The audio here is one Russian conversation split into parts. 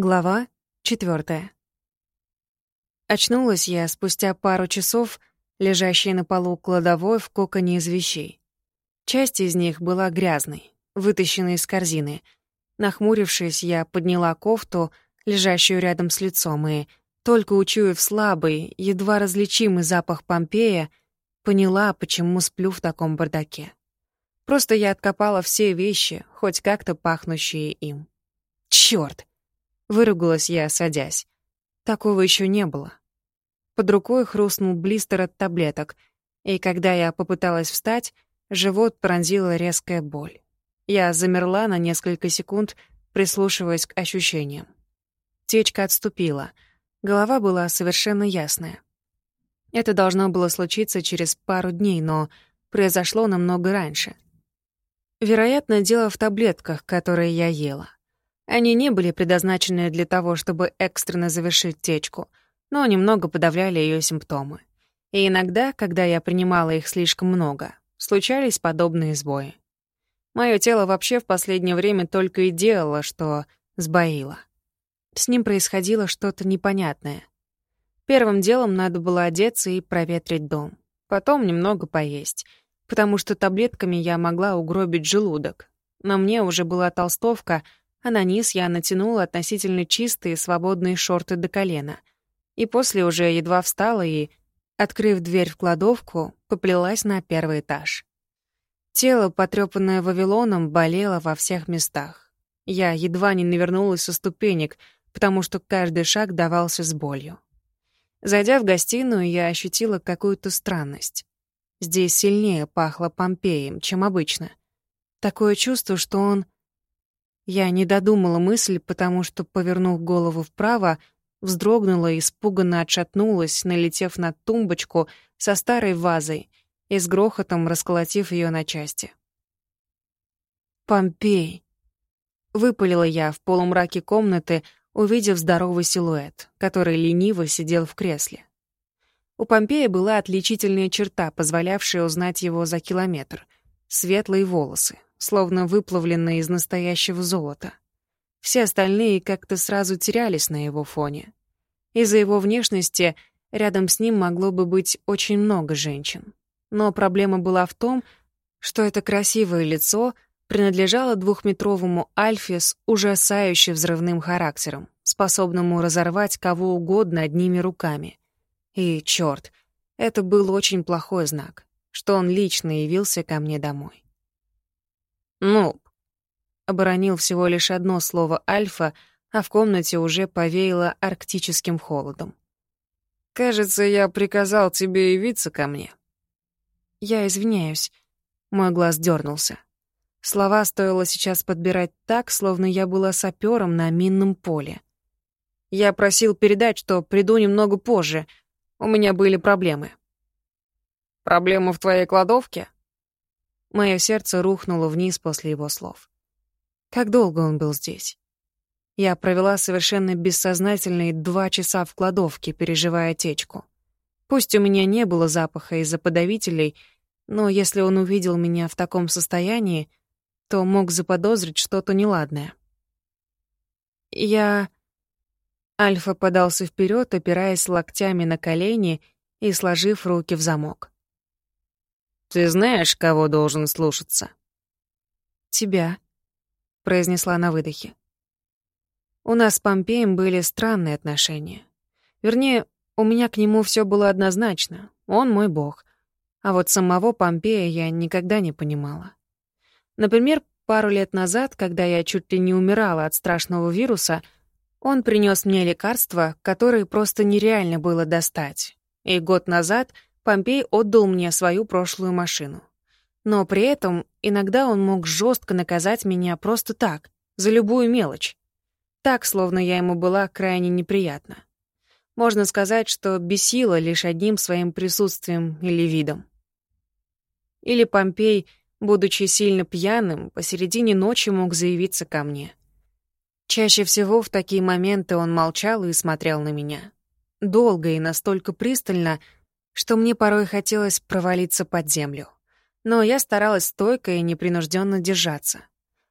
Глава четвертая. Очнулась я спустя пару часов, лежащей на полу кладовой в коконе из вещей. Часть из них была грязной, вытащенной из корзины. Нахмурившись, я подняла кофту, лежащую рядом с лицом, и, только учуяв слабый, едва различимый запах Помпея, поняла, почему сплю в таком бардаке. Просто я откопала все вещи, хоть как-то пахнущие им. Чёрт! Выругалась я, садясь. Такого еще не было. Под рукой хрустнул блистер от таблеток, и когда я попыталась встать, живот пронзила резкая боль. Я замерла на несколько секунд, прислушиваясь к ощущениям. Течка отступила. Голова была совершенно ясная. Это должно было случиться через пару дней, но произошло намного раньше. Вероятно, дело в таблетках, которые я ела. Они не были предназначены для того, чтобы экстренно завершить течку, но немного подавляли ее симптомы. И иногда, когда я принимала их слишком много, случались подобные сбои. Мое тело вообще в последнее время только и делало, что сбоило. С ним происходило что-то непонятное. Первым делом надо было одеться и проветрить дом. Потом немного поесть, потому что таблетками я могла угробить желудок. На мне уже была толстовка — а на низ я натянула относительно чистые свободные шорты до колена. И после уже едва встала и, открыв дверь в кладовку, поплелась на первый этаж. Тело, потрёпанное Вавилоном, болело во всех местах. Я едва не навернулась со ступенек, потому что каждый шаг давался с болью. Зайдя в гостиную, я ощутила какую-то странность. Здесь сильнее пахло Помпеем, чем обычно. Такое чувство, что он я не додумала мысль, потому что, повернув голову вправо, вздрогнула и испуганно отшатнулась, налетев на тумбочку со старой вазой и с грохотом расколотив ее на части. «Помпей!» — выпалила я в полумраке комнаты, увидев здоровый силуэт, который лениво сидел в кресле. У Помпея была отличительная черта, позволявшая узнать его за километр — светлые волосы, словно выплавленные из настоящего золота. Все остальные как-то сразу терялись на его фоне. Из-за его внешности рядом с ним могло бы быть очень много женщин. Но проблема была в том, что это красивое лицо принадлежало двухметровому Альфе с ужасающе взрывным характером, способному разорвать кого угодно одними руками. И, чёрт, это был очень плохой знак, что он лично явился ко мне домой. «Нуб», — оборонил всего лишь одно слово «альфа», а в комнате уже повеяло арктическим холодом. «Кажется, я приказал тебе явиться ко мне». «Я извиняюсь», — мой глаз дернулся. Слова стоило сейчас подбирать так, словно я была сапером на минном поле. Я просил передать, что приду немного позже. У меня были проблемы. «Проблема в твоей кладовке?» Мое сердце рухнуло вниз после его слов. Как долго он был здесь? Я провела совершенно бессознательные два часа в кладовке, переживая течку. Пусть у меня не было запаха из-за подавителей, но если он увидел меня в таком состоянии, то мог заподозрить что-то неладное. Я... Альфа подался вперед, опираясь локтями на колени и сложив руки в замок. Ты знаешь, кого должен слушаться?» «Тебя», — произнесла на выдохе. У нас с Помпеем были странные отношения. Вернее, у меня к нему все было однозначно. Он мой бог. А вот самого Помпея я никогда не понимала. Например, пару лет назад, когда я чуть ли не умирала от страшного вируса, он принес мне лекарства, которые просто нереально было достать. И год назад — Помпей отдал мне свою прошлую машину. Но при этом иногда он мог жестко наказать меня просто так, за любую мелочь. Так, словно я ему была крайне неприятна. Можно сказать, что бесила лишь одним своим присутствием или видом. Или Помпей, будучи сильно пьяным, посередине ночи мог заявиться ко мне. Чаще всего в такие моменты он молчал и смотрел на меня. Долго и настолько пристально, что мне порой хотелось провалиться под землю. Но я старалась стойко и непринужденно держаться.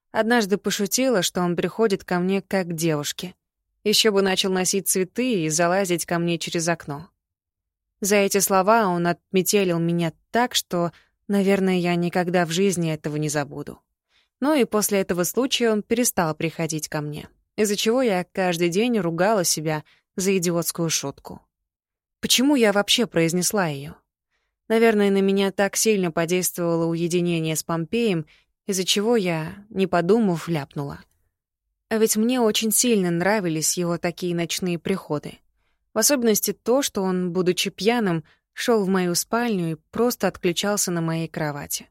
Однажды пошутила, что он приходит ко мне как к девушке. Еще бы начал носить цветы и залазить ко мне через окно. За эти слова он отметелил меня так, что, наверное, я никогда в жизни этого не забуду. Ну и после этого случая он перестал приходить ко мне, из-за чего я каждый день ругала себя за идиотскую шутку. Почему я вообще произнесла ее? Наверное, на меня так сильно подействовало уединение с Помпеем, из-за чего я, не подумав, ляпнула. А ведь мне очень сильно нравились его такие ночные приходы. В особенности то, что он, будучи пьяным, шел в мою спальню и просто отключался на моей кровати.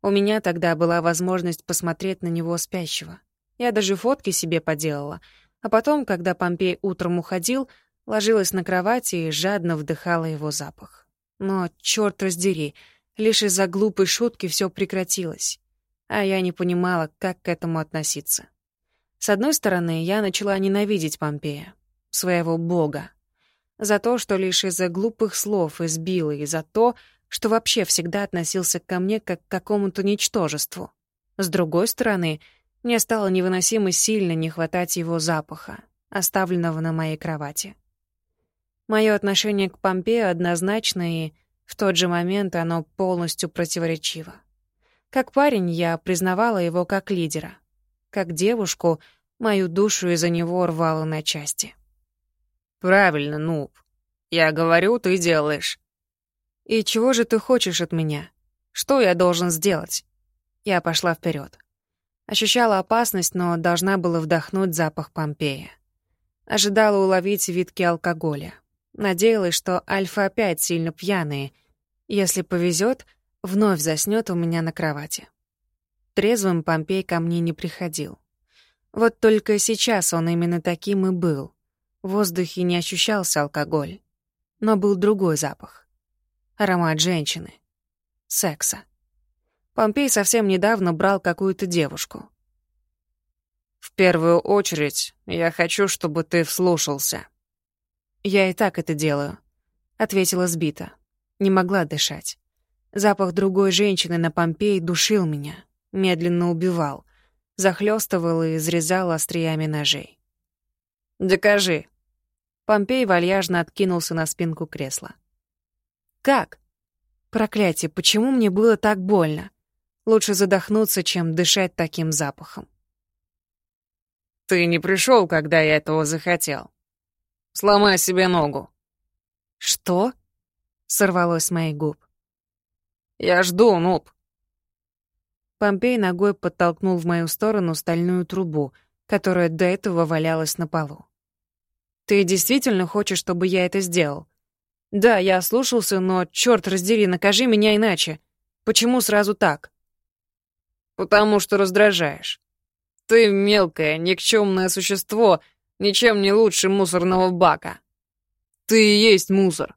У меня тогда была возможность посмотреть на него спящего. Я даже фотки себе поделала, а потом, когда Помпей утром уходил, ложилась на кровати и жадно вдыхала его запах. Но, черт раздери, лишь из-за глупой шутки все прекратилось, а я не понимала, как к этому относиться. С одной стороны, я начала ненавидеть Помпея, своего бога, за то, что лишь из-за глупых слов избил, и за то, что вообще всегда относился ко мне как к какому-то ничтожеству. С другой стороны, мне стало невыносимо сильно не хватать его запаха, оставленного на моей кровати. Мое отношение к Помпею однозначно, и в тот же момент оно полностью противоречиво. Как парень я признавала его как лидера. Как девушку мою душу из-за него рвало на части. «Правильно, Нуб. Я говорю, ты делаешь. «И чего же ты хочешь от меня? Что я должен сделать?» Я пошла вперед. Ощущала опасность, но должна была вдохнуть запах Помпея. Ожидала уловить витки алкоголя. Надеялась, что Альфа опять сильно пьяные. Если повезет, вновь заснет у меня на кровати. Трезвым Помпей ко мне не приходил. Вот только сейчас он именно таким и был. В воздухе не ощущался алкоголь, но был другой запах аромат женщины, секса. Помпей совсем недавно брал какую-то девушку. «В первую очередь, я хочу, чтобы ты вслушался». «Я и так это делаю», — ответила сбито. Не могла дышать. Запах другой женщины на Помпей душил меня, медленно убивал, захлёстывал и изрезал остриями ножей. «Докажи». Помпей вальяжно откинулся на спинку кресла. Как? Проклятие, почему мне было так больно? Лучше задохнуться, чем дышать таким запахом. Ты не пришел, когда я этого захотел. Сломай себе ногу. Что? Сорвалось с моих губ. Я жду, нуб. Помпей ногой подтолкнул в мою сторону стальную трубу, которая до этого валялась на полу. «Ты действительно хочешь, чтобы я это сделал?» Да, я ослушался, но, черт раздери, накажи меня иначе. Почему сразу так? Потому что раздражаешь. Ты мелкое, никчемное существо, ничем не лучше мусорного бака. Ты и есть мусор.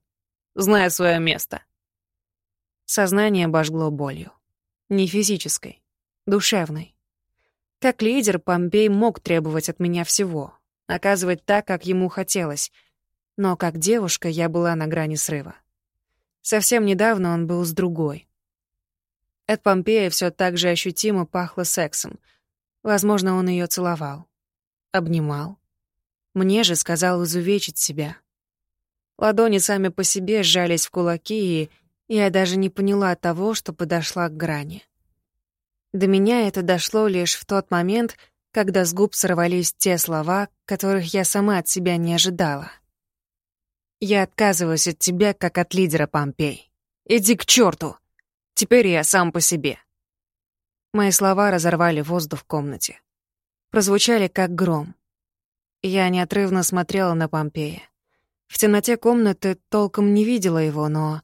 Знай свое место. Сознание обожгло болью. Не физической, душевной. Как лидер, Помпей мог требовать от меня всего, оказывать так, как ему хотелось — но как девушка я была на грани срыва. Совсем недавно он был с другой. От Помпея все так же ощутимо пахло сексом. Возможно, он ее целовал, обнимал. Мне же сказал изувечить себя. Ладони сами по себе сжались в кулаки, и я даже не поняла того, что подошла к грани. До меня это дошло лишь в тот момент, когда с губ сорвались те слова, которых я сама от себя не ожидала. Я отказываюсь от тебя, как от лидера Помпей. Иди к черту. Теперь я сам по себе. Мои слова разорвали воздух в комнате. Прозвучали как гром. Я неотрывно смотрела на Помпея. В темноте комнаты толком не видела его, но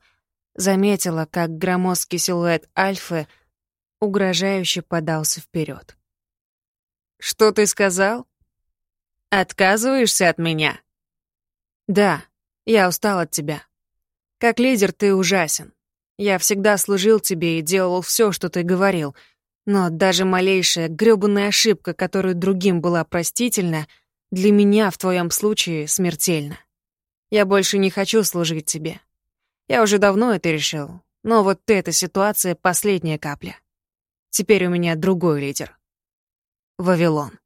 заметила, как громоздкий силуэт Альфы угрожающе подался вперед. «Что ты сказал? Отказываешься от меня?» «Да», я устал от тебя. Как лидер ты ужасен. Я всегда служил тебе и делал все, что ты говорил. Но даже малейшая грёбаная ошибка, которая другим была простительна, для меня в твоем случае смертельна. Я больше не хочу служить тебе. Я уже давно это решил. Но вот эта ситуация — последняя капля. Теперь у меня другой лидер. Вавилон.